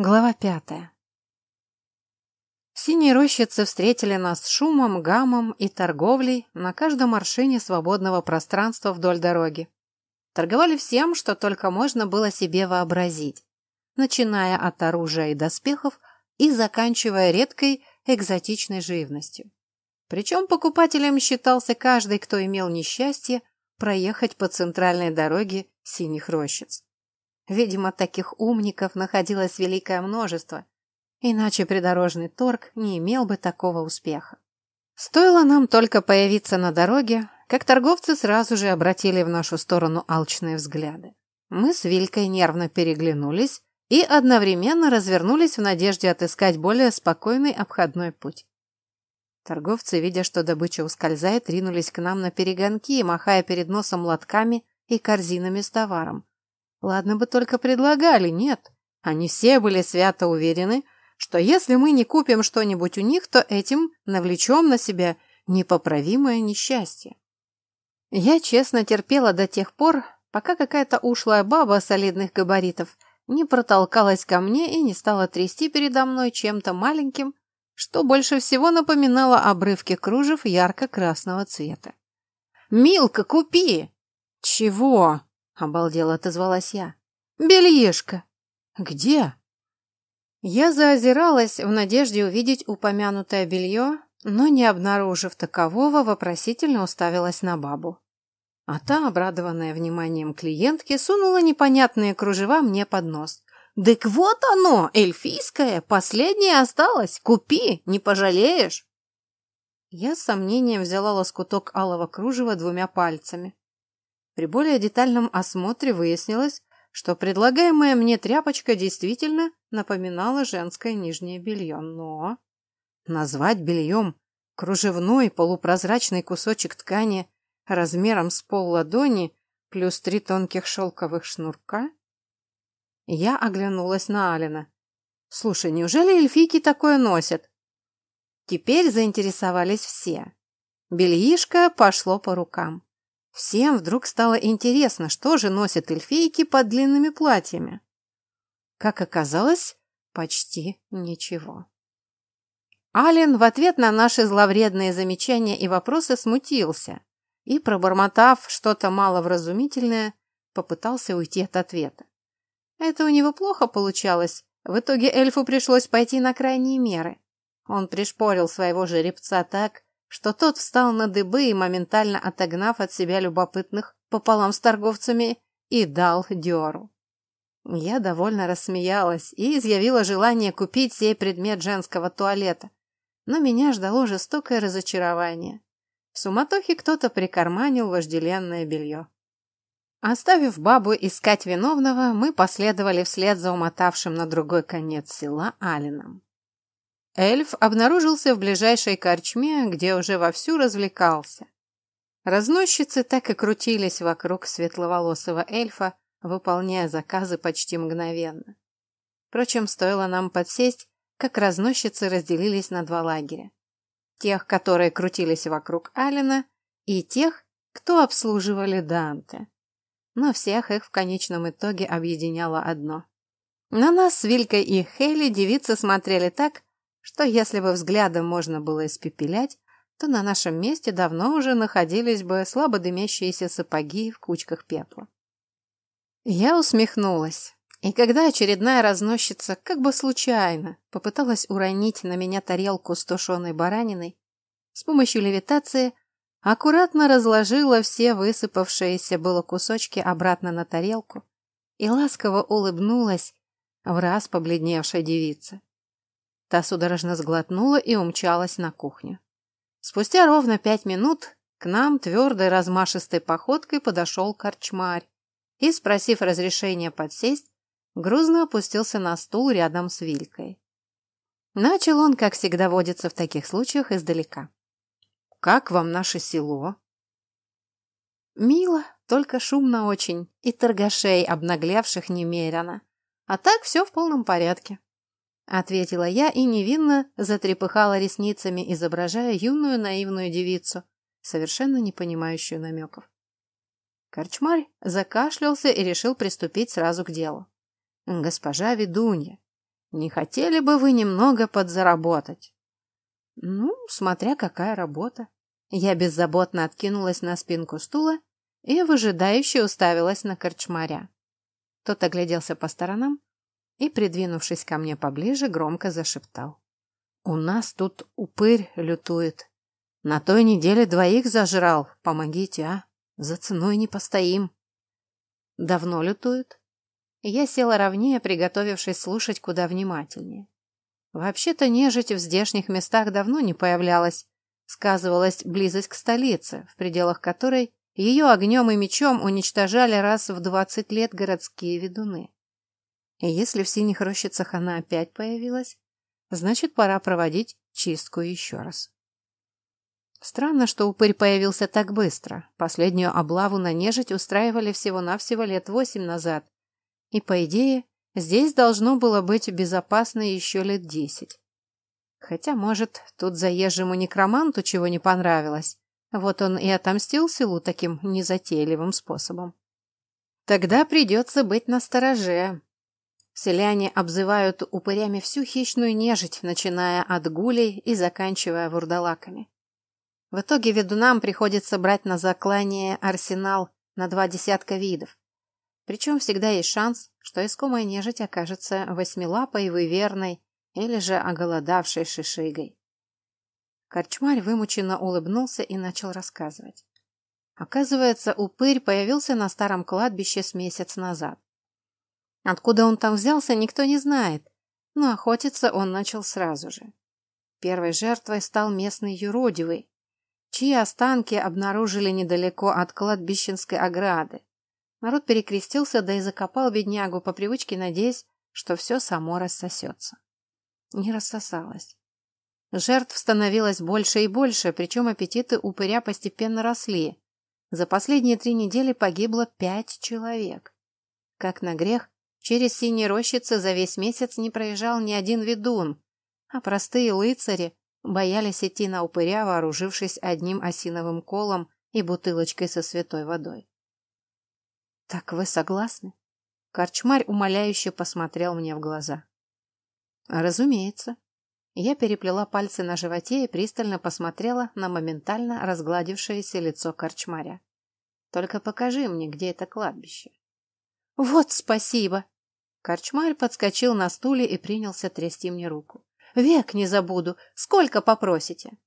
Глава пятая. Синие рощицы встретили нас шумом, гамом и торговлей на каждом маршине свободного пространства вдоль дороги. Торговали всем, что только можно было себе вообразить, начиная от оружия и доспехов и заканчивая редкой экзотичной живностью. Причем покупателем считался каждый, кто имел несчастье проехать по центральной дороге синих рощиц. Видимо, таких умников находилось великое множество, иначе придорожный торг не имел бы такого успеха. Стоило нам только появиться на дороге, как торговцы сразу же обратили в нашу сторону алчные взгляды. Мы с Вилькой нервно переглянулись и одновременно развернулись в надежде отыскать более спокойный обходной путь. Торговцы, видя, что добыча ускользает, ринулись к нам на перегонки, махая перед носом лотками и корзинами с товаром. Ладно бы только предлагали, нет. Они все были свято уверены, что если мы не купим что-нибудь у них, то этим навлечем на себя непоправимое несчастье. Я честно терпела до тех пор, пока какая-то ушлая баба солидных габаритов не протолкалась ко мне и не стала трясти передо мной чем-то маленьким, что больше всего напоминало обрывки кружев ярко-красного цвета. «Милка, купи!» «Чего?» Обалдела отозвалась я. «Бельишко!» «Где?» Я заозиралась в надежде увидеть упомянутое белье, но, не обнаружив такового, вопросительно уставилась на бабу. А та, обрадованная вниманием клиентки, сунула непонятные кружева мне под нос. «Дык вот оно, эльфийское, последнее осталось, купи, не пожалеешь!» Я с сомнением взяла лоскуток алого кружева двумя пальцами. При более детальном осмотре выяснилось, что предлагаемая мне тряпочка действительно напоминала женское нижнее белье, но... Назвать бельем кружевной полупрозрачный кусочек ткани размером с пол ладони плюс три тонких шелковых шнурка? Я оглянулась на Алина. Слушай, неужели эльфийки такое носят? Теперь заинтересовались все. Бельишко пошло по рукам. Всем вдруг стало интересно, что же носят эльфийки под длинными платьями. Как оказалось, почти ничего. Ален в ответ на наши зловредные замечания и вопросы смутился и, пробормотав что-то маловразумительное, попытался уйти от ответа. Это у него плохо получалось. В итоге эльфу пришлось пойти на крайние меры. Он пришпорил своего жеребца так, что тот встал на дыбы и, моментально отогнав от себя любопытных пополам с торговцами, и дал дёру. Я довольно рассмеялась и изъявила желание купить сей предмет женского туалета, но меня ждало жестокое разочарование. В суматохе кто-то прикарманил вожделенное белье. Оставив бабу искать виновного, мы последовали вслед за умотавшим на другой конец села Алином. Эльф обнаружился в ближайшей корчме, где уже вовсю развлекался. Разносчицы так и крутились вокруг светловолосого эльфа, выполняя заказы почти мгновенно. Впрочем, стоило нам подсесть, как разносчицы разделились на два лагеря. Тех, которые крутились вокруг Алина, и тех, кто обслуживали Данте. Но всех их в конечном итоге объединяло одно. На нас с Вилькой и Хейли девицы смотрели так, что если бы взглядом можно было испепелять, то на нашем месте давно уже находились бы слабо дымящиеся сапоги в кучках пепла. Я усмехнулась, и когда очередная разносчица, как бы случайно, попыталась уронить на меня тарелку с тушеной бараниной, с помощью левитации аккуратно разложила все высыпавшиеся было кусочки обратно на тарелку и ласково улыбнулась в раз побледневшей девице. Та судорожно сглотнула и умчалась на кухню. Спустя ровно пять минут к нам твердой размашистой походкой подошел корчмарь и, спросив разрешения подсесть, грузно опустился на стул рядом с Вилькой. Начал он, как всегда водится в таких случаях, издалека. «Как вам наше село?» «Мило, только шумно очень, и торгашей, обнаглевших немерено. А так все в полном порядке», ответила я и невинно затрепыхала ресницами, изображая юную наивную девицу, совершенно не понимающую намеков. Корчмарь закашлялся и решил приступить сразу к делу. «Госпожа ведунья, Не хотели бы вы немного подзаработать? Ну, смотря какая работа. Я беззаботно откинулась на спинку стула и выжидающе уставилась на корчмаря. Тот огляделся по сторонам и, придвинувшись ко мне поближе, громко зашептал. «У нас тут упырь лютует. На той неделе двоих зажрал. Помогите, а? За ценой не постоим». «Давно лютует?» Я села ровнее, приготовившись слушать куда внимательнее. Вообще-то нежить в здешних местах давно не появлялась. Сказывалась близость к столице, в пределах которой ее огнем и мечом уничтожали раз в двадцать лет городские ведуны. И если в синих рощицах она опять появилась, значит, пора проводить чистку еще раз. Странно, что упырь появился так быстро. Последнюю облаву на нежить устраивали всего-навсего лет восемь назад. И, по идее, здесь должно было быть безопасно еще лет десять. Хотя, может, тут заезжему некроманту чего не понравилось, вот он и отомстил селу таким незатейливым способом. Тогда придется быть настороже. Селяне обзывают упырями всю хищную нежить, начиная от гулей и заканчивая вурдалаками. В итоге ведунам приходится брать на заклание арсенал на два десятка видов. Причем всегда есть шанс, что искомая нежить окажется восьмилапой, выверной или же оголодавшей шишигой. Корчмарь вымученно улыбнулся и начал рассказывать. Оказывается, упырь появился на старом кладбище с месяц назад. Откуда он там взялся, никто не знает, но охотиться он начал сразу же. Первой жертвой стал местный юродивый, чьи останки обнаружили недалеко от кладбищенской ограды. Народ перекрестился, да и закопал беднягу по привычке, надеясь, что все само рассосется. Не рассосалось. Жертв становилось больше и больше, причем аппетиты упыря постепенно росли. За последние три недели погибло пять человек. Как на грех, через синие рощицы за весь месяц не проезжал ни один ведун, а простые лыцари боялись идти на упыря, вооружившись одним осиновым колом и бутылочкой со святой водой. «Так вы согласны?» Корчмарь умоляюще посмотрел мне в глаза. «Разумеется», я переплела пальцы на животе и пристально посмотрела на моментально разгладившееся лицо корчмаря. «Только покажи мне, где это кладбище». «Вот спасибо!» Корчмарь подскочил на стуле и принялся трясти мне руку. «Век не забуду! Сколько попросите?»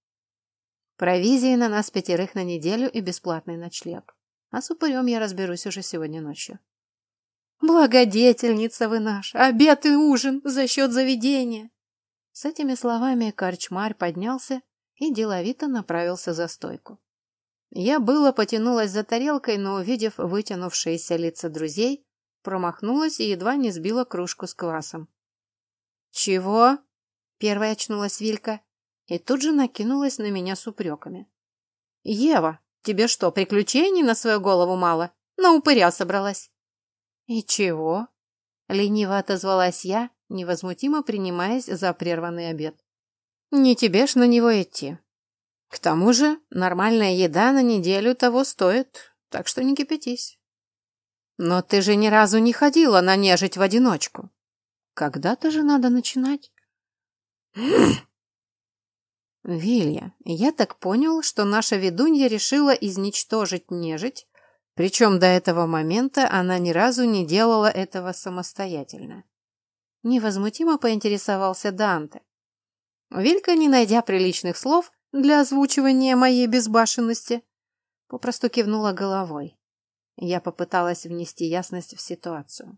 Провизии на нас пятерых на неделю и бесплатный ночлег. А с упырем я разберусь уже сегодня ночью. «Благодетельница вы наш! Обед и ужин за счет заведения!» С этими словами корчмарь поднялся и деловито направился за стойку. Я было потянулась за тарелкой, но, увидев вытянувшиеся лица друзей, промахнулась и едва не сбила кружку с квасом. «Чего?» — первая очнулась Вилька и тут же накинулась на меня с упреками. «Ева, тебе что, приключений на свою голову мало? На упыря собралась?» «И чего?» — лениво отозвалась я невозмутимо принимаясь за прерванный обед. «Не тебе ж на него идти. К тому же нормальная еда на неделю того стоит, так что не кипятись». «Но ты же ни разу не ходила на нежить в одиночку. Когда-то же надо начинать». «Вилья, я так понял, что наша ведунья решила изничтожить нежить, причем до этого момента она ни разу не делала этого самостоятельно. Невозмутимо поинтересовался Данте. Вилька, не найдя приличных слов для озвучивания моей безбашенности, попросту кивнула головой. Я попыталась внести ясность в ситуацию.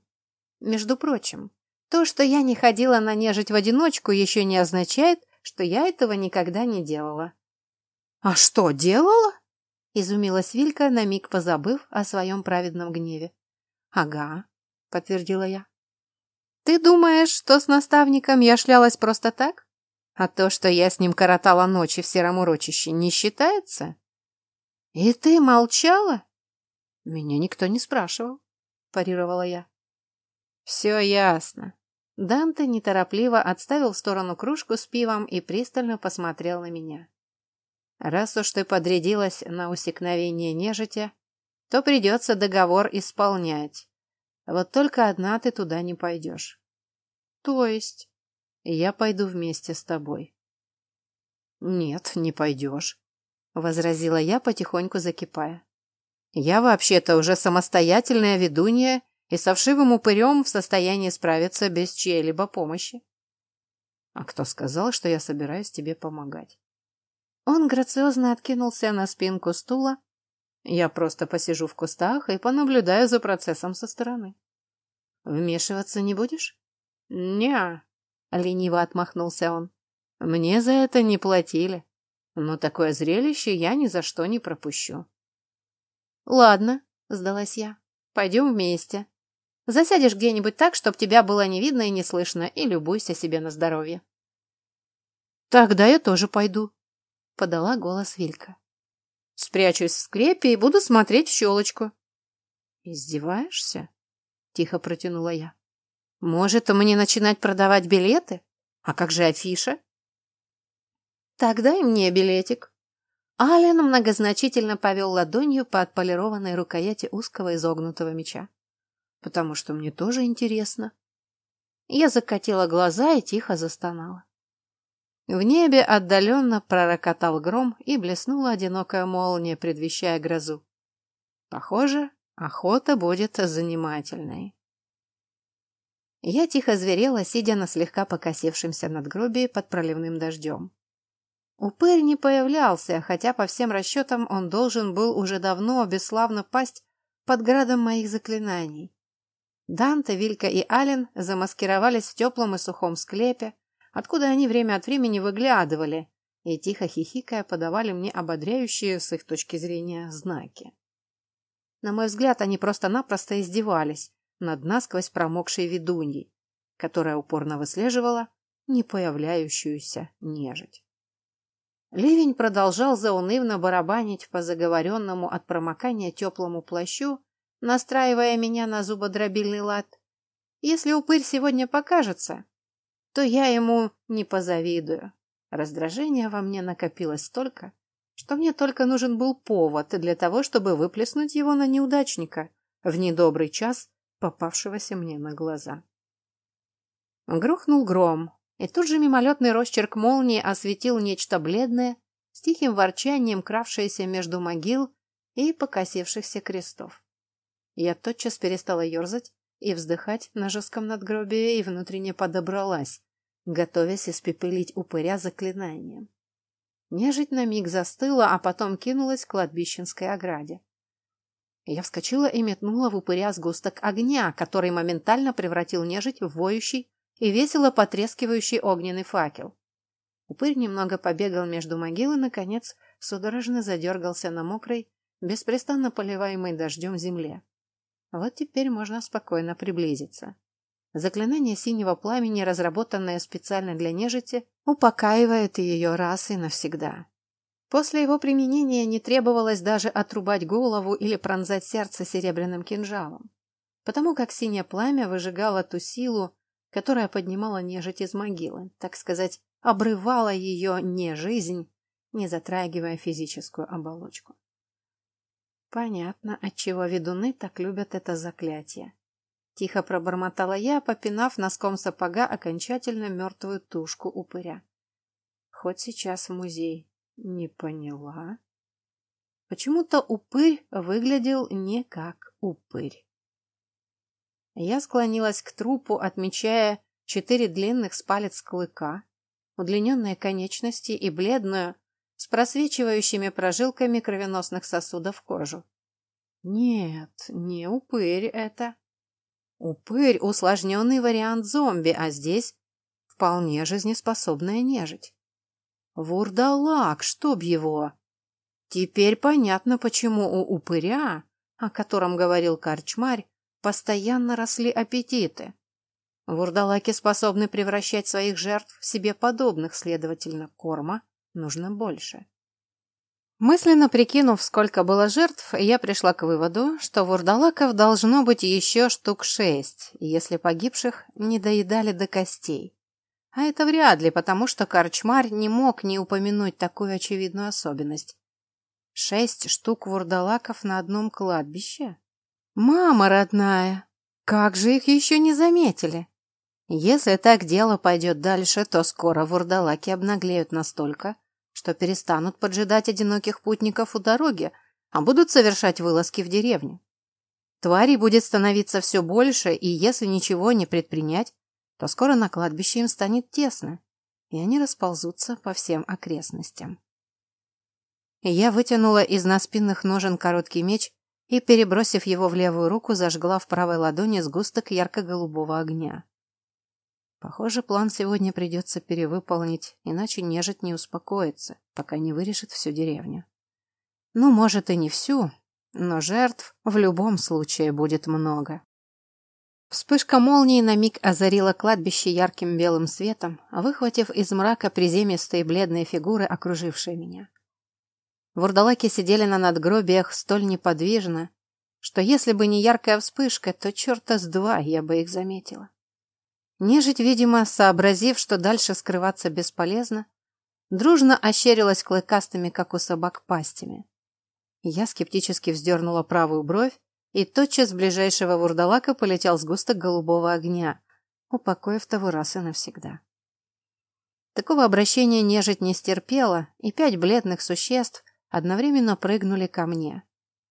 Между прочим, то, что я не ходила на нежить в одиночку, еще не означает, что я этого никогда не делала. «А что, делала?» — изумилась Вилька, на миг позабыв о своем праведном гневе. «Ага», — подтвердила я. Ты думаешь, что с наставником я шлялась просто так? А то, что я с ним коротала ночи в сером урочище, не считается? И ты молчала? Меня никто не спрашивал, парировала я. Все ясно. Данте неторопливо отставил в сторону кружку с пивом и пристально посмотрел на меня. Раз уж ты подрядилась на усекновение нежити, то придется договор исполнять. Вот только одна ты туда не пойдешь. То есть? Я пойду вместе с тобой. Нет, не пойдешь, возразила я, потихоньку закипая. Я вообще-то уже самостоятельная ведунья и со вшивым упырем в состоянии справиться без чьей-либо помощи. А кто сказал, что я собираюсь тебе помогать? Он грациозно откинулся на спинку стула. Я просто посижу в кустах и понаблюдаю за процессом со стороны. Вмешиваться не будешь? Не, лениво отмахнулся он. Мне за это не платили. Но такое зрелище я ни за что не пропущу. Ладно, сдалась я. Пойдем вместе. Засядешь где-нибудь так, чтобы тебя было не видно и не слышно, и любуйся себе на здоровье. Тогда я тоже пойду, подала голос Вилька. Спрячусь в скрепе и буду смотреть в щелочку. Издеваешься? Тихо протянула я. Может, мне начинать продавать билеты? А как же афиша? Тогда и мне билетик. Ален многозначительно повел ладонью по отполированной рукояти узкого изогнутого меча. Потому что мне тоже интересно. Я закатила глаза и тихо застонала. В небе отдаленно пророкотал гром и блеснула одинокая молния, предвещая грозу. Похоже, охота будет занимательной. Я тихо зверела, сидя на слегка покосившемся надгробии под проливным дождем. Упырь не появлялся, хотя по всем расчетам он должен был уже давно бесславно пасть под градом моих заклинаний. Данте, Вилька и Ален замаскировались в теплом и сухом склепе, откуда они время от времени выглядывали и, тихо хихикая, подавали мне ободряющие, с их точки зрения, знаки. На мой взгляд, они просто-напросто издевались над насквозь промокшей ведуньей, которая упорно выслеживала не появляющуюся нежить. Ливень продолжал заунывно барабанить по заговоренному от промокания теплому плащу, настраивая меня на зубодробильный лад. Если упырь сегодня покажется, то я ему не позавидую. Раздражение во мне накопилось столько, что мне только нужен был повод для того, чтобы выплеснуть его на неудачника в недобрый час, попавшегося мне на глаза. Грохнул гром, и тут же мимолетный росчерк молнии осветил нечто бледное, с тихим ворчанием кравшееся между могил и покосившихся крестов. Я тотчас перестала ерзать и вздыхать на жестком надгробии и внутренне подобралась, готовясь испепелить упыря заклинанием. Нежить на миг застыла, а потом кинулась к кладбищенской ограде. Я вскочила и метнула в упыря сгусток огня, который моментально превратил нежить в воющий и весело потрескивающий огненный факел. Упырь немного побегал между могил и, наконец, судорожно задергался на мокрой, беспрестанно поливаемой дождем земле. Вот теперь можно спокойно приблизиться. Заклинание синего пламени, разработанное специально для нежити, упокаивает ее раз и навсегда. После его применения не требовалось даже отрубать голову или пронзать сердце серебряным кинжалом, потому как синее пламя выжигало ту силу, которая поднимала нежить из могилы, так сказать, обрывала ее не жизнь, не затрагивая физическую оболочку. Понятно, отчего ведуны так любят это заклятие. Тихо пробормотала я, попинав носком сапога окончательно мертвую тушку упыря. Хоть сейчас в музей. Не поняла. Почему-то упырь выглядел не как упырь. Я склонилась к трупу, отмечая четыре длинных с палец клыка, удлиненные конечности и бледную, с просвечивающими прожилками кровеносных сосудов кожу. Нет, не упырь это. Упырь – усложненный вариант зомби, а здесь вполне жизнеспособная нежить. Вурдалак, чтоб его! Теперь понятно, почему у упыря, о котором говорил корчмарь, постоянно росли аппетиты. Вурдалаки способны превращать своих жертв в себе подобных, следовательно, корма нужно больше. Мысленно прикинув, сколько было жертв, я пришла к выводу, что вурдалаков должно быть еще штук шесть, если погибших не доедали до костей. А это вряд ли, потому что корчмарь не мог не упомянуть такую очевидную особенность. Шесть штук вурдалаков на одном кладбище? Мама родная, как же их еще не заметили? Если так дело пойдет дальше, то скоро вурдалаки обнаглеют настолько, что перестанут поджидать одиноких путников у дороги, а будут совершать вылазки в деревню. Тварей будет становиться все больше, и если ничего не предпринять, то скоро на кладбище им станет тесно, и они расползутся по всем окрестностям. Я вытянула из наспинных ножен короткий меч и, перебросив его в левую руку, зажгла в правой ладони сгусток ярко-голубого огня. Похоже, план сегодня придется перевыполнить, иначе нежить не успокоится, пока не вырешит всю деревню. Ну, может, и не всю, но жертв в любом случае будет много. Вспышка молнии на миг озарила кладбище ярким белым светом, выхватив из мрака приземистые бледные фигуры, окружившие меня. Вурдалаки сидели на надгробиях столь неподвижно, что если бы не яркая вспышка, то черта с два я бы их заметила. Нежить, видимо, сообразив, что дальше скрываться бесполезно, дружно ощерилась клыкастыми, как у собак, пастями. Я скептически вздернула правую бровь, и тотчас ближайшего вурдалака полетел сгусток голубого огня, упокоив того раз и навсегда. Такого обращения нежить не стерпела, и пять бледных существ одновременно прыгнули ко мне.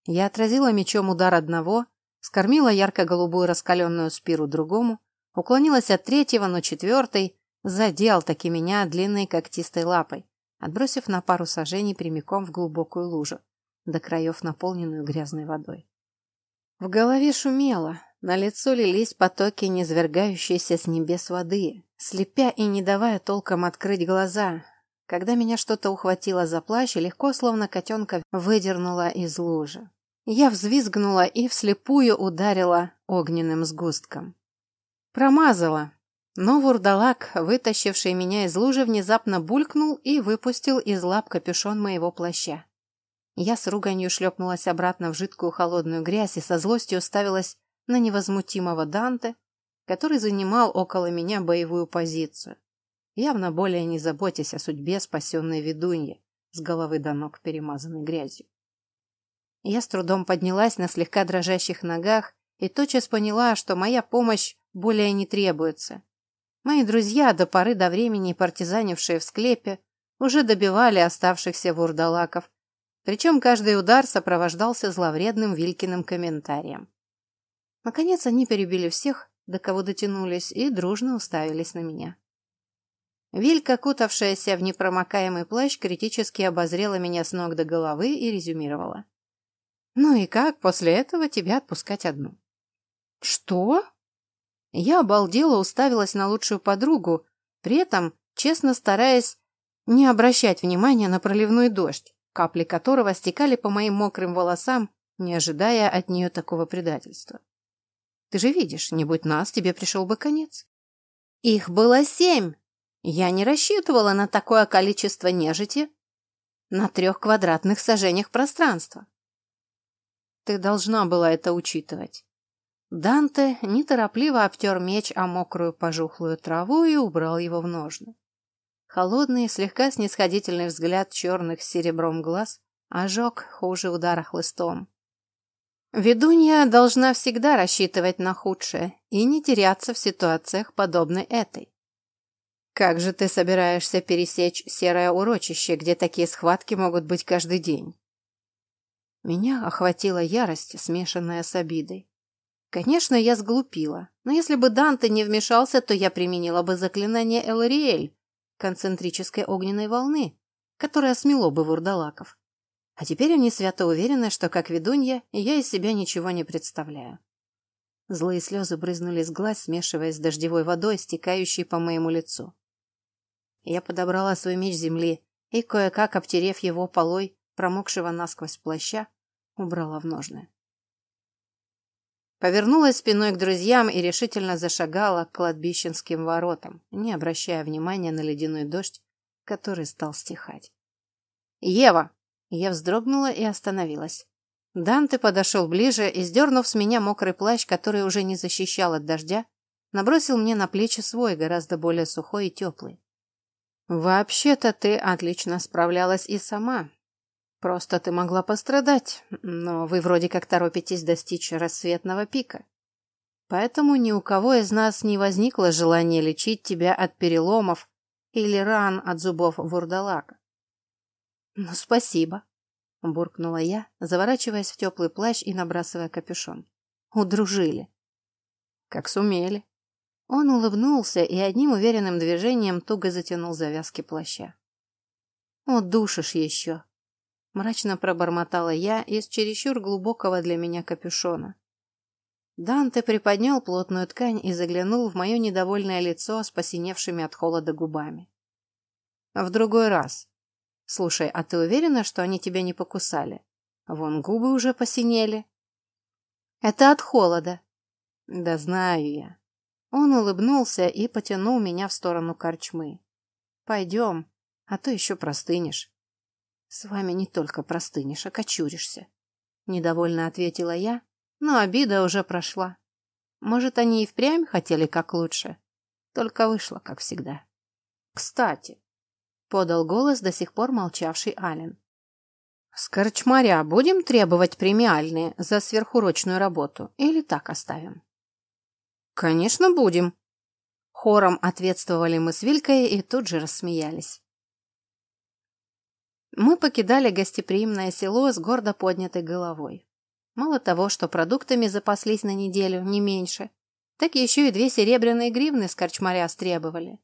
Я отразила мечом удар одного, скормила ярко-голубую раскаленную спиру другому, Уклонилась от третьего, но четвертый задел таки меня длинной когтистой лапой, отбросив на пару сажений прямиком в глубокую лужу, до краев наполненную грязной водой. В голове шумело, на лицо лились потоки, низвергающиеся с небес воды, слепя и не давая толком открыть глаза, когда меня что-то ухватило за плащ и легко, словно котенка, выдернула из лужи. Я взвизгнула и вслепую ударила огненным сгустком. Промазала. Но вурдалак, вытащивший меня из лужи, внезапно булькнул и выпустил из лап капюшон моего плаща. Я с руганью шлепнулась обратно в жидкую холодную грязь и со злостью уставилась на невозмутимого Данте, который занимал около меня боевую позицию, явно более не заботясь о судьбе спасенной ведуньи, с головы до ног перемазанной грязью. Я с трудом поднялась на слегка дрожащих ногах и тотчас поняла, что моя помощь более не требуется. Мои друзья, до поры до времени партизанившие в склепе, уже добивали оставшихся вурдалаков, причем каждый удар сопровождался зловредным Вилькиным комментарием. Наконец они перебили всех, до кого дотянулись, и дружно уставились на меня. Вилька, кутавшаяся в непромокаемый плащ, критически обозрела меня с ног до головы и резюмировала. «Ну и как после этого тебя отпускать одну?» «Что?» Я обалдела уставилась на лучшую подругу, при этом честно стараясь не обращать внимания на проливной дождь, капли которого стекали по моим мокрым волосам, не ожидая от нее такого предательства. Ты же видишь, не будь нас, тебе пришел бы конец. Их было семь. Я не рассчитывала на такое количество нежити на трех квадратных сажениях пространства. Ты должна была это учитывать. Данте неторопливо обтер меч о мокрую пожухлую траву и убрал его в ножны. Холодный, слегка снисходительный взгляд черных с серебром глаз ожег хуже удара хлыстом. Ведунья должна всегда рассчитывать на худшее и не теряться в ситуациях, подобной этой. Как же ты собираешься пересечь серое урочище, где такие схватки могут быть каждый день? Меня охватила ярость, смешанная с обидой. Конечно, я сглупила, но если бы Данте не вмешался, то я применила бы заклинание Элариэль, концентрической огненной волны, которая смело бы вурдалаков. А теперь они свято уверены, что как ведунья я из себя ничего не представляю. Злые слезы брызнули с глаз, смешиваясь с дождевой водой, стекающей по моему лицу. Я подобрала свой меч земли и, кое-как обтерев его полой, промокшего насквозь плаща, убрала в ножны. Повернулась спиной к друзьям и решительно зашагала к кладбищенским воротам, не обращая внимания на ледяной дождь, который стал стихать. «Ева!» Я вздрогнула и остановилась. Данте подошел ближе и, сдернув с меня мокрый плащ, который уже не защищал от дождя, набросил мне на плечи свой, гораздо более сухой и теплый. «Вообще-то ты отлично справлялась и сама, Просто ты могла пострадать, но вы вроде как торопитесь достичь рассветного пика. Поэтому ни у кого из нас не возникло желания лечить тебя от переломов или ран от зубов вурдалака. «Ну, спасибо», — буркнула я, заворачиваясь в теплый плащ и набрасывая капюшон. «Удружили». «Как сумели». Он улыбнулся и одним уверенным движением туго затянул завязки плаща. «Удушишь еще», — мрачно пробормотала я из чересчур глубокого для меня капюшона. Данте приподнял плотную ткань и заглянул в мое недовольное лицо с посиневшими от холода губами. «В другой раз. Слушай, а ты уверена, что они тебя не покусали? Вон губы уже посинели». «Это от холода». «Да знаю я». Он улыбнулся и потянул меня в сторону корчмы. «Пойдем, а то еще простынешь». «С вами не только простынешь, а кочуришься», — недовольно ответила я, но обида уже прошла. Может, они и впрямь хотели как лучше, только вышло, как всегда. «Кстати», — подал голос до сих пор молчавший Ален. «С корчмаря будем требовать премиальные за сверхурочную работу или так оставим?» «Конечно, будем!» Хором ответствовали мы с Вилькой и тут же рассмеялись. Мы покидали гостеприимное село с гордо поднятой головой. Мало того, что продуктами запаслись на неделю, не меньше, так еще и две серебряные гривны с корчмаря стребовали.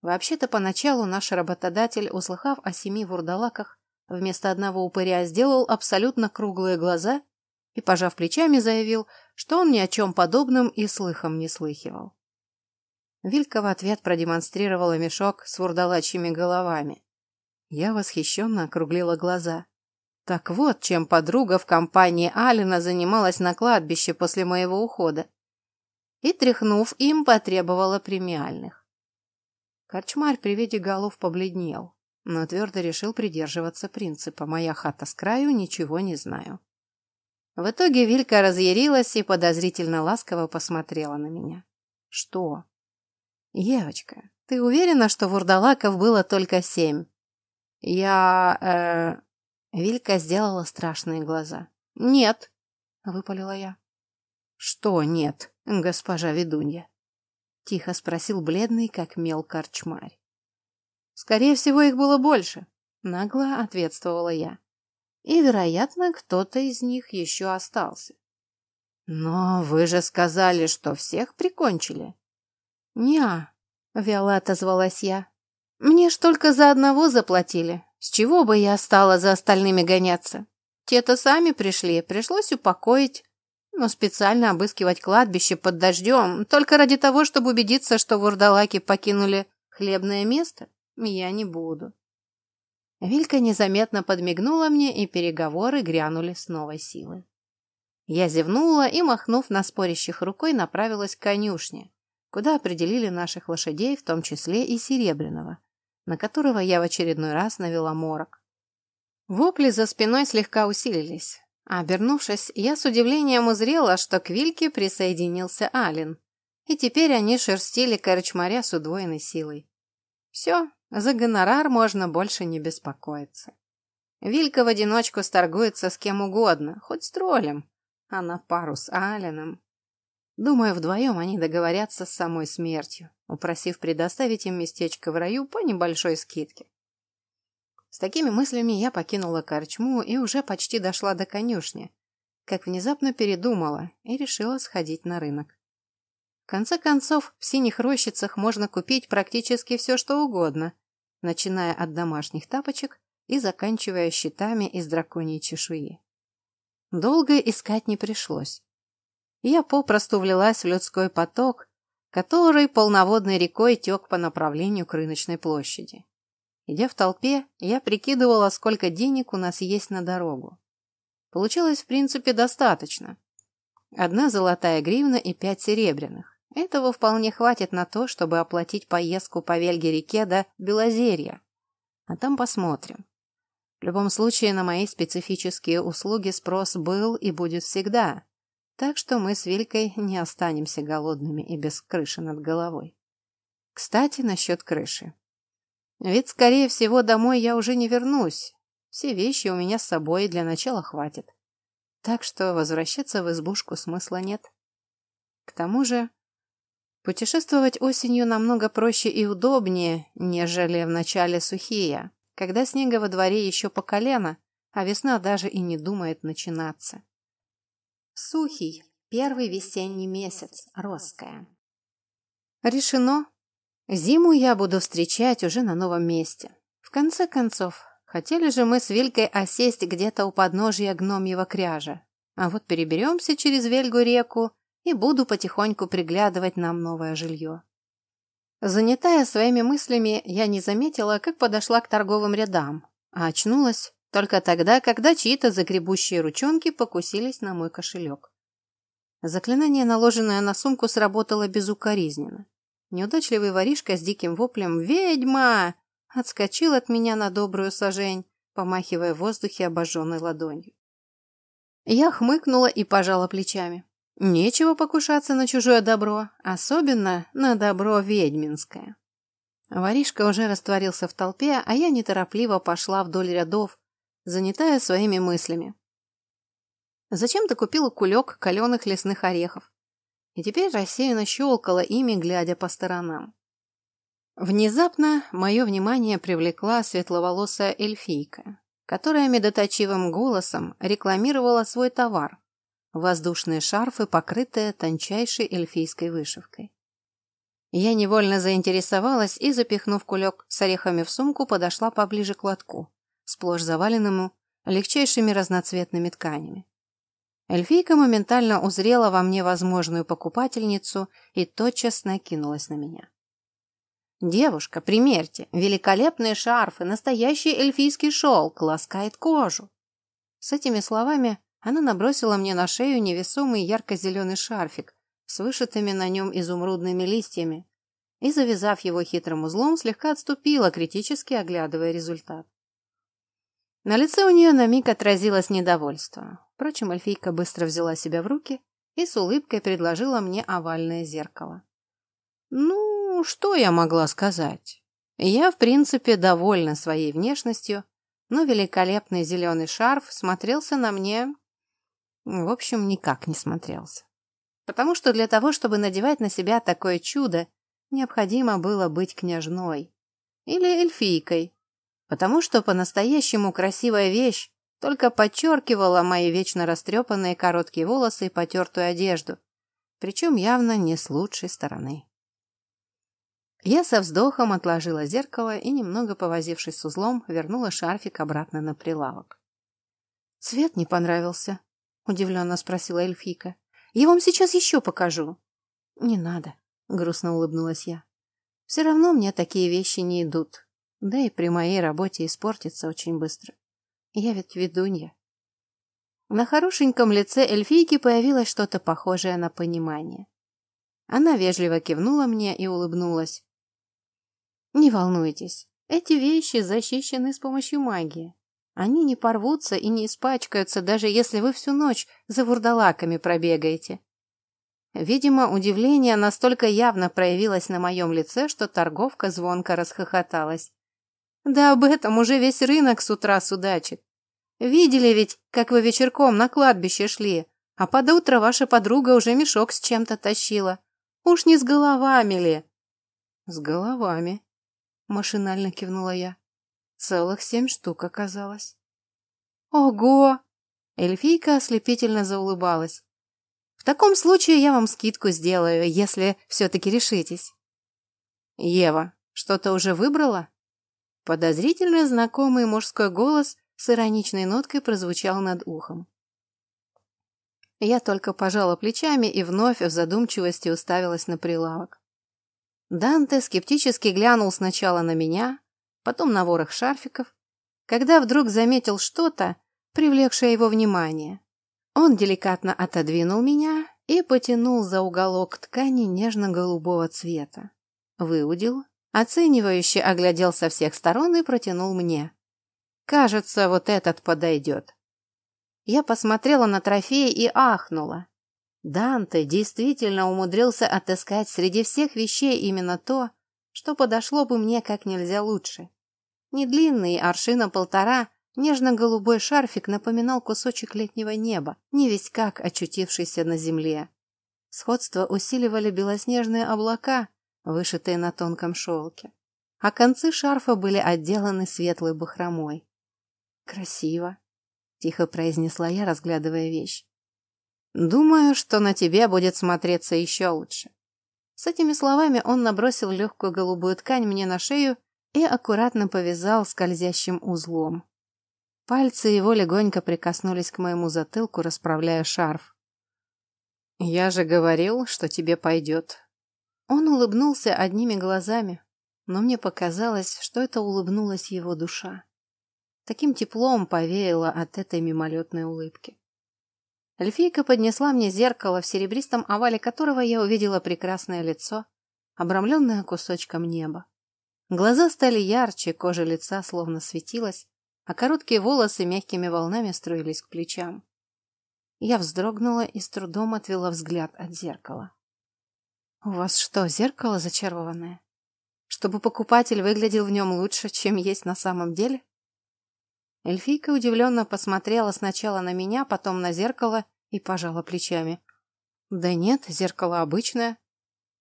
Вообще-то поначалу наш работодатель, услыхав о семи вурдалаках, вместо одного упыря сделал абсолютно круглые глаза и, пожав плечами, заявил, что он ни о чем подобном и слыхом не слыхивал. Вилька в ответ продемонстрировала мешок с вурдалачьими головами. Я восхищенно округлила глаза. Так вот, чем подруга в компании Алина занималась на кладбище после моего ухода. И, тряхнув им, потребовала премиальных. Корчмарь при виде голов побледнел, но твердо решил придерживаться принципа «моя хата с краю, ничего не знаю». В итоге Вилька разъярилась и подозрительно ласково посмотрела на меня. «Что?» «Евочка, ты уверена, что вурдалаков было только семь?» «Я... э...» Вилька сделала страшные глаза. «Нет», — выпалила я. «Что нет, госпожа ведунья?» — тихо спросил бледный, как мел корчмарь. «Скорее всего, их было больше», — нагло ответствовала я и, вероятно, кто-то из них еще остался. «Но вы же сказали, что всех прикончили». «Не-а», вяло отозвалась я. «Мне ж только за одного заплатили. С чего бы я стала за остальными гоняться? Те-то сами пришли, пришлось упокоить. Но специально обыскивать кладбище под дождем, только ради того, чтобы убедиться, что вурдалаки покинули хлебное место, я не буду». Вилька незаметно подмигнула мне, и переговоры грянули с новой силой. Я зевнула и, махнув на спорящих рукой, направилась к конюшне, куда определили наших лошадей, в том числе и Серебряного, на которого я в очередной раз навела морок. Вопли за спиной слегка усилились, а, обернувшись, я с удивлением узрела, что к Вильке присоединился Ален, и теперь они шерстили корчмаря с удвоенной силой. Все, за гонорар можно больше не беспокоиться. Вилька в одиночку сторгуется с кем угодно, хоть с троллем, а на пару с Алином. Думаю, вдвоем они договорятся с самой смертью, упросив предоставить им местечко в раю по небольшой скидке. С такими мыслями я покинула корчму и уже почти дошла до конюшни, как внезапно передумала и решила сходить на рынок. В конце концов, в синих рощицах можно купить практически все, что угодно, начиная от домашних тапочек и заканчивая щитами из драконьей чешуи. Долго искать не пришлось. Я попросту влилась в людской поток, который полноводной рекой тек по направлению к рыночной площади. Идя в толпе, я прикидывала, сколько денег у нас есть на дорогу. Получилось, в принципе, достаточно. Одна золотая гривна и пять серебряных. Этого вполне хватит на то, чтобы оплатить поездку по Вельге-реке до Белозерья. А там посмотрим. В любом случае, на мои специфические услуги спрос был и будет всегда. Так что мы с Вилькой не останемся голодными и без крыши над головой. Кстати, насчет крыши. Ведь, скорее всего, домой я уже не вернусь. Все вещи у меня с собой для начала хватит. Так что возвращаться в избушку смысла нет. К тому же, путешествовать осенью намного проще и удобнее, нежели в начале сухие, когда снега во дворе еще по колено, а весна даже и не думает начинаться. Сухий, первый весенний месяц, Росская. Решено. Зиму я буду встречать уже на новом месте. В конце концов, хотели же мы с Вилькой осесть где-то у подножия гномьего кряжа. А вот переберемся через Вельгу реку и буду потихоньку приглядывать нам новое жилье. Занятая своими мыслями, я не заметила, как подошла к торговым рядам, а очнулась только тогда, когда чьи-то загребущие ручонки покусились на мой кошелек. Заклинание, наложенное на сумку, сработало безукоризненно. Неудачливый воришка с диким воплем «Ведьма!» отскочил от меня на добрую сажень, помахивая в воздухе обожженной ладонью. Я хмыкнула и пожала плечами. Нечего покушаться на чужое добро, особенно на добро ведьминское. Воришка уже растворился в толпе, а я неторопливо пошла вдоль рядов, занятая своими мыслями. Зачем-то купила кулек каленых лесных орехов. И теперь рассеянно щелкала ими, глядя по сторонам. Внезапно мое внимание привлекла светловолосая эльфийка, которая медоточивым голосом рекламировала свой товар – воздушные шарфы, покрытые тончайшей эльфийской вышивкой. Я невольно заинтересовалась и, запихнув кулек с орехами в сумку, подошла поближе к лотку, сплошь заваленному легчайшими разноцветными тканями. Эльфийка моментально узрела во мне возможную покупательницу и тотчас накинулась на меня. «Девушка, примерьте, великолепные шарфы, настоящий эльфийский шелк, ласкает кожу». С этими словами она набросила мне на шею невесомый ярко-зеленый шарфик с вышитыми на нем изумрудными листьями и, завязав его хитрым узлом, слегка отступила, критически оглядывая результат. На лице у нее на миг отразилось недовольство. Впрочем, эльфийка быстро взяла себя в руки и с улыбкой предложила мне овальное зеркало. Ну, что я могла сказать? Я, в принципе, довольна своей внешностью, но великолепный зеленый шарф смотрелся на мне... В общем, никак не смотрелся. Потому что для того, чтобы надевать на себя такое чудо, необходимо было быть княжной. Или эльфийкой, потому что по-настоящему красивая вещь только подчеркивала мои вечно растрепанные короткие волосы и потертую одежду, причем явно не с лучшей стороны. Я со вздохом отложила зеркало и, немного повозившись с узлом, вернула шарфик обратно на прилавок. «Цвет не понравился?» — удивленно спросила эльфийка. «Я вам сейчас еще покажу». «Не надо», — грустно улыбнулась я. «Все равно мне такие вещи не идут. Да и при моей работе испортится очень быстро. Я ведь ведунья. На хорошеньком лице эльфийки появилось что-то похожее на понимание. Она вежливо кивнула мне и улыбнулась. «Не волнуйтесь, эти вещи защищены с помощью магии. Они не порвутся и не испачкаются, даже если вы всю ночь за вурдалаками пробегаете». Видимо, удивление настолько явно проявилось на моем лице, что торговка звонко расхохоталась. Да об этом уже весь рынок с утра судачит. Видели ведь, как вы вечерком на кладбище шли, а под утро ваша подруга уже мешок с чем-то тащила. Уж не с головами ли? С головами, машинально кивнула я. Целых семь штук оказалось. Ого! Эльфийка ослепительно заулыбалась. В таком случае я вам скидку сделаю, если все-таки решитесь. Ева, что-то уже выбрала? Подозрительно знакомый мужской голос с ироничной ноткой прозвучал над ухом. Я только пожала плечами и вновь в задумчивости уставилась на прилавок. Данте скептически глянул сначала на меня, потом на ворох шарфиков, когда вдруг заметил что-то, привлекшее его внимание. Он деликатно отодвинул меня и потянул за уголок ткани нежно-голубого цвета. Выудил, Оценивающе оглядел со всех сторон и протянул мне. «Кажется, вот этот подойдет». Я посмотрела на трофей и ахнула. Данте действительно умудрился отыскать среди всех вещей именно то, что подошло бы мне как нельзя лучше. Недлинный, аршина полтора, нежно-голубой шарфик напоминал кусочек летнего неба, не весь как очутившийся на земле. Сходство усиливали белоснежные облака, вышитые на тонком шелке, а концы шарфа были отделаны светлой бахромой. «Красиво», — тихо произнесла я, разглядывая вещь. «Думаю, что на тебе будет смотреться еще лучше». С этими словами он набросил легкую голубую ткань мне на шею и аккуратно повязал скользящим узлом. Пальцы его легонько прикоснулись к моему затылку, расправляя шарф. «Я же говорил, что тебе пойдет». Он улыбнулся одними глазами, но мне показалось, что это улыбнулась его душа. Таким теплом повеяло от этой мимолетной улыбки. Эльфийка поднесла мне зеркало, в серебристом овале которого я увидела прекрасное лицо, обрамленное кусочком неба. Глаза стали ярче, кожа лица словно светилась, а короткие волосы мягкими волнами струились к плечам. Я вздрогнула и с трудом отвела взгляд от зеркала. «У вас что, зеркало зачарованное? Чтобы покупатель выглядел в нем лучше, чем есть на самом деле?» Эльфийка удивленно посмотрела сначала на меня, потом на зеркало и пожала плечами. «Да нет, зеркало обычное.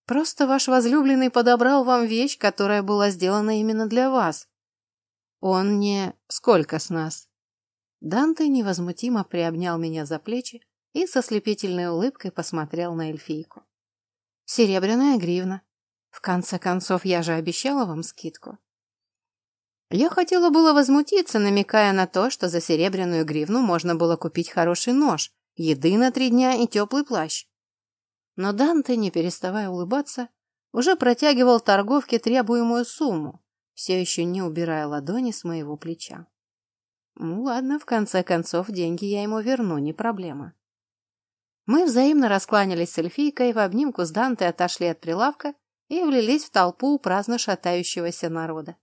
Просто ваш возлюбленный подобрал вам вещь, которая была сделана именно для вас. Он не... Сколько с нас?» Данте невозмутимо приобнял меня за плечи и со слепительной улыбкой посмотрел на эльфийку. «Серебряная гривна. В конце концов, я же обещала вам скидку». Я хотела было возмутиться, намекая на то, что за серебряную гривну можно было купить хороший нож, еды на три дня и теплый плащ. Но Данте, не переставая улыбаться, уже протягивал торговке требуемую сумму, все еще не убирая ладони с моего плеча. Ну ладно, в конце концов, деньги я ему верну, не проблема. Мы взаимно раскланялись с эльфийкой, в обнимку с Данте отошли от прилавка и влились в толпу праздно шатающегося народа.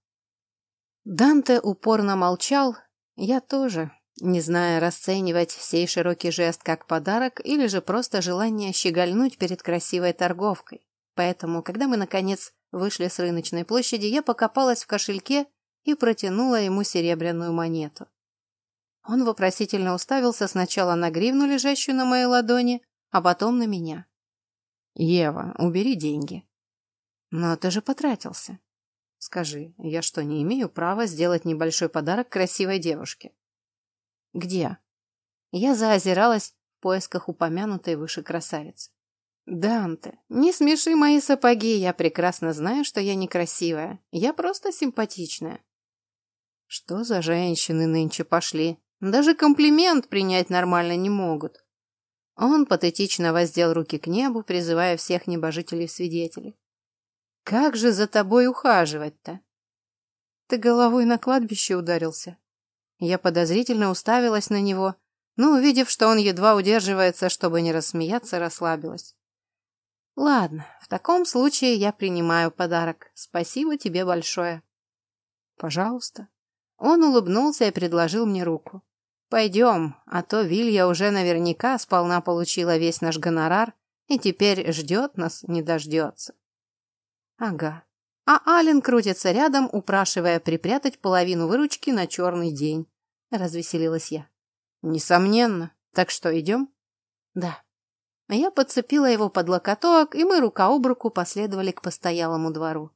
Данте упорно молчал, я тоже, не зная расценивать сей широкий жест как подарок или же просто желание щегольнуть перед красивой торговкой. Поэтому, когда мы, наконец, вышли с рыночной площади, я покопалась в кошельке и протянула ему серебряную монету. Он вопросительно уставился сначала на гривну, лежащую на моей ладони, а потом на меня. «Ева, убери деньги». «Но ты же потратился». Скажи, я что, не имею права сделать небольшой подарок красивой девушке? Где? Я заозиралась в поисках упомянутой выше красавицы. Данте, не смеши мои сапоги, я прекрасно знаю, что я некрасивая. Я просто симпатичная. Что за женщины нынче пошли? Даже комплимент принять нормально не могут. Он патетично воздел руки к небу, призывая всех небожителей-свидетелей. Как же за тобой ухаживать-то? Ты головой на кладбище ударился. Я подозрительно уставилась на него, но, увидев, что он едва удерживается, чтобы не рассмеяться, расслабилась. Ладно, в таком случае я принимаю подарок. Спасибо тебе большое. Пожалуйста. Он улыбнулся и предложил мне руку. Пойдем, а то Вилья уже наверняка сполна получила весь наш гонорар и теперь ждет нас, не дождется. Ага. А Ален крутится рядом, упрашивая припрятать половину выручки на черный день. Развеселилась я. Несомненно. Так что, идем? Да. Я подцепила его под локоток, и мы рука об руку последовали к постоялому двору.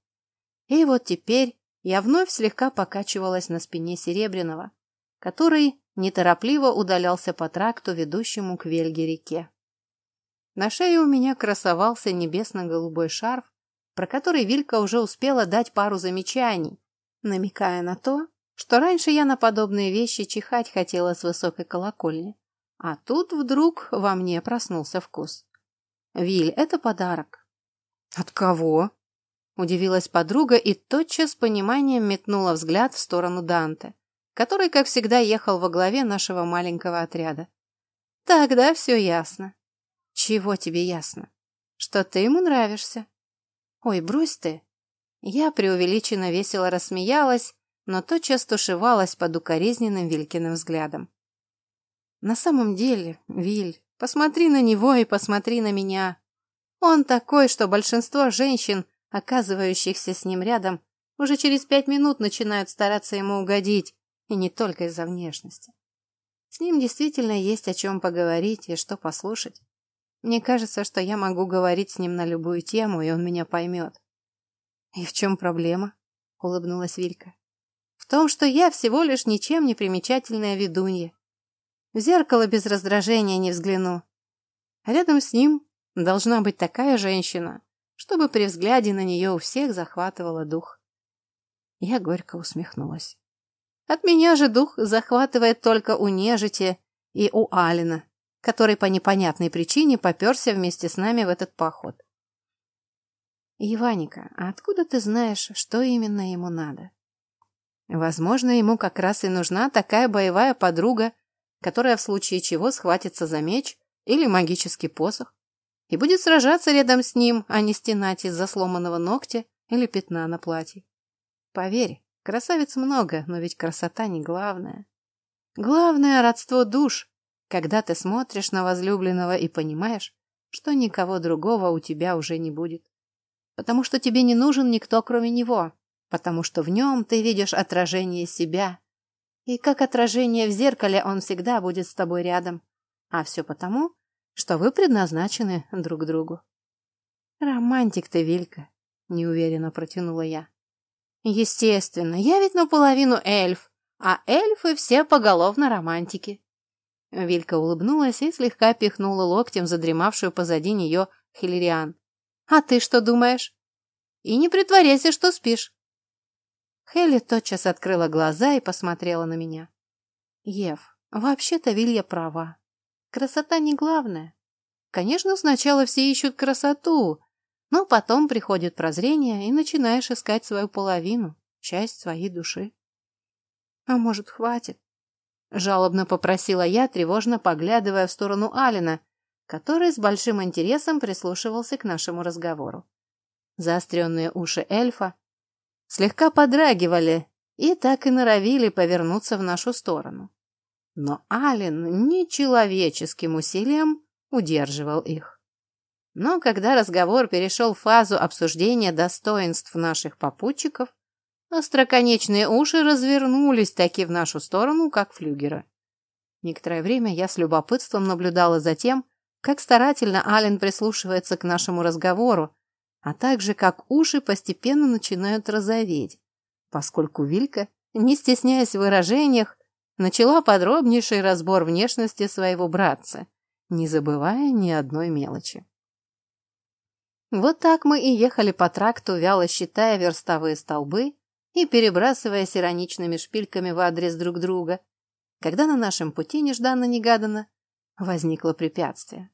И вот теперь я вновь слегка покачивалась на спине Серебряного, который неторопливо удалялся по тракту, ведущему к Вельге-реке. На шее у меня красовался небесно-голубой шарф, про который Вилька уже успела дать пару замечаний, намекая на то, что раньше я на подобные вещи чихать хотела с высокой колокольни. А тут вдруг во мне проснулся вкус. «Виль, это подарок». «От кого?» Удивилась подруга и тотчас пониманием метнула взгляд в сторону Данте, который, как всегда, ехал во главе нашего маленького отряда. «Тогда все ясно». «Чего тебе ясно?» «Что ты ему нравишься». «Ой, брось ты!» Я преувеличенно весело рассмеялась, но тотчас тушевалась под укоризненным Вилькиным взглядом. «На самом деле, Виль, посмотри на него и посмотри на меня. Он такой, что большинство женщин, оказывающихся с ним рядом, уже через пять минут начинают стараться ему угодить, и не только из-за внешности. С ним действительно есть о чем поговорить и что послушать. Мне кажется, что я могу говорить с ним на любую тему, и он меня поймет. «И в чем проблема?» — улыбнулась Вилька. «В том, что я всего лишь ничем не примечательная ведунья. В зеркало без раздражения не взгляну. Рядом с ним должна быть такая женщина, чтобы при взгляде на нее у всех захватывала дух. Я горько усмехнулась. От меня же дух захватывает только у нежити и у Алина, который по непонятной причине поперся вместе с нами в этот поход. Иваника, а откуда ты знаешь, что именно ему надо? Возможно, ему как раз и нужна такая боевая подруга, которая в случае чего схватится за меч или магический посох и будет сражаться рядом с ним, а не стенать из-за сломанного ногтя или пятна на платье. Поверь, красавиц много, но ведь красота не главное. Главное – родство душ, когда ты смотришь на возлюбленного и понимаешь, что никого другого у тебя уже не будет. Потому что тебе не нужен никто, кроме него, потому что в нем ты видишь отражение себя. И как отражение в зеркале он всегда будет с тобой рядом. А все потому, что вы предназначены друг другу. Романтик ты, Вилька, неуверенно протянула я. Естественно, я ведь наполовину эльф, а эльфы все поголовно романтики. Вилька улыбнулась и слегка пихнула локтем задремавшую позади нее Хиллериан. «А ты что думаешь?» «И не притворяйся, что спишь». Хелли тотчас открыла глаза и посмотрела на меня. «Ев, вообще-то Вилья права. Красота не главное. Конечно, сначала все ищут красоту, но потом приходит прозрение, и начинаешь искать свою половину, часть своей души. А может, хватит? Жалобно попросила я, тревожно поглядывая в сторону Алина, который с большим интересом прислушивался к нашему разговору. Заостренные уши эльфа слегка подрагивали и так и норовили повернуться в нашу сторону но Ален нечеловеческим усилием удерживал их. Но когда разговор перешел в фазу обсуждения достоинств наших попутчиков, остроконечные уши развернулись таки в нашу сторону, как флюгеры. Некоторое время я с любопытством наблюдала за тем, как старательно Ален прислушивается к нашему разговору, а также как уши постепенно начинают розоветь, поскольку Вилька, не стесняясь в выражениях, начала подробнейший разбор внешности своего братца, не забывая ни одной мелочи. Вот так мы и ехали по тракту, вяло считая верстовые столбы и перебрасываясь ироничными шпильками в адрес друг друга, когда на нашем пути нежданно-негаданно возникло препятствие.